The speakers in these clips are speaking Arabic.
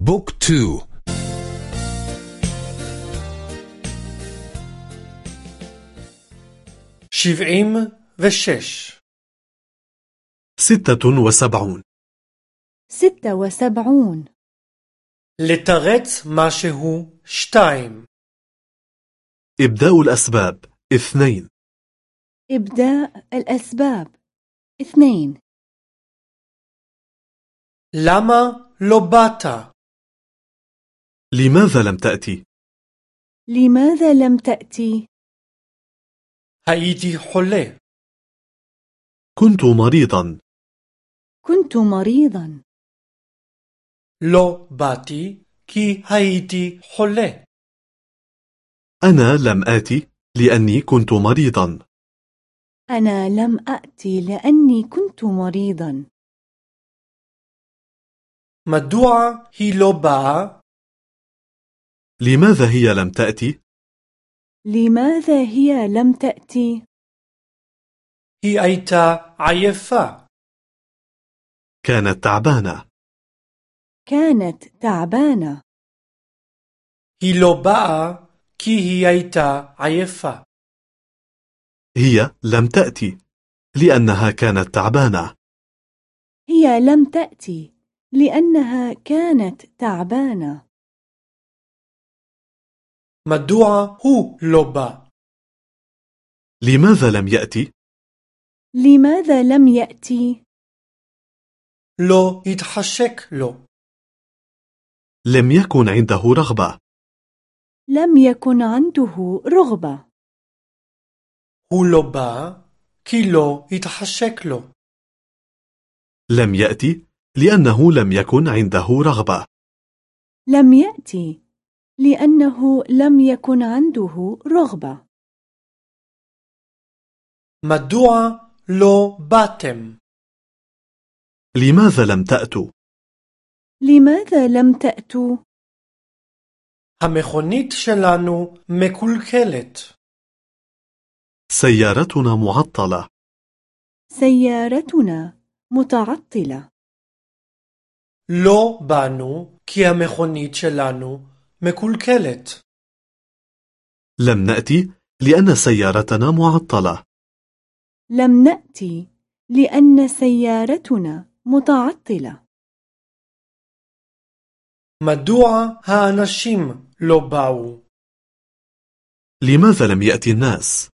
بوك تو. שבעים ושש. ستة وسبعون. ستة وسبعون. לתרץ משהו שתיים. إبداء الأسباب. اثنين. إبداء الأسباب. اثنين. למה לא באת لماذا لم تأتي؟ لماذا لم تأتي؟ הייתי חולה كنت مريضا. كنت مريضا. לא באתי כי הייתי חולה أنا لم آتي لأني كنت مريضا. أنا لم آتي لأني كنت مريضا. مدوعة هي لو باتي لماذا هي لم تأتي؟ لماذا هي لم تأتي؟ هي أيتا عيفة. كانت تعبانة. كانت تعبانة. هي لوباء كي هي أيتا عيفة. هي لم تأتي لأنها كانت تعبانة. هي لم تأتي لأنها كانت تعبانة. מדוע הוא לא בא? لماذا لم يأتي؟ لماذا لم يأتي؟ לא התחשק לו. لم يكن عنده رغبة لم يكن عنده رغبة הוא לא בא כי לא התחשק לו. لم يأتي لأنه لم يكن عنده رغبة لم يأتي لأنه لم يكن عنده رغبة מדוע לא באתם? لماذا لم تأتوا؟ لماذا لم تأتوا؟ המכונית שלנו מקולקלת. سيارتنا معطلة سيارتنا متعطلة לא באנו כי המכונית שלנו מקולקלת. لم نأتي لأن سيارتنا معطلة لم نأتي لأن سيارتنا متعطلة מדוע האנשים לא באו? لماذا لم يأتي الناس؟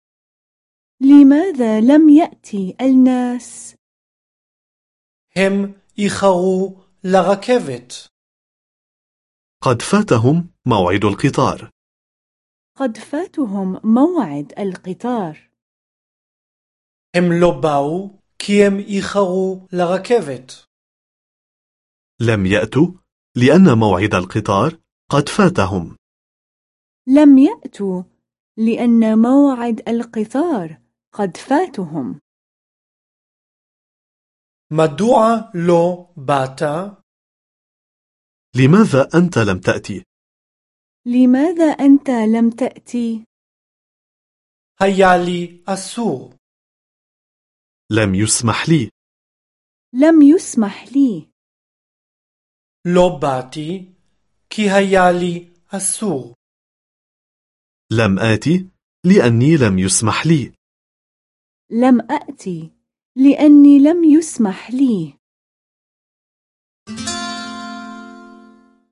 لماذا لم يأتي الناس؟ הם איחרו לרכבת. قد فاتهم موعد القطار قد فاتهم موعد القطار הם לא באו כי הם איחרו לרכבת. لم يأتوا لأن موعد القطار قد فاتهم لم يأتوا لأن موعد القطار قد فاتهم מדוע לא באת? لماذا أنت لم تأتي؟ لماذا أنت لم تأتي؟ هيا لي السوق. لم يسمح لي. لم يسمح لي. لو باتي كي هيا لي السوق. لم آتي لأني لم يسمح لي. لم آتي لأني لم يسمح لي.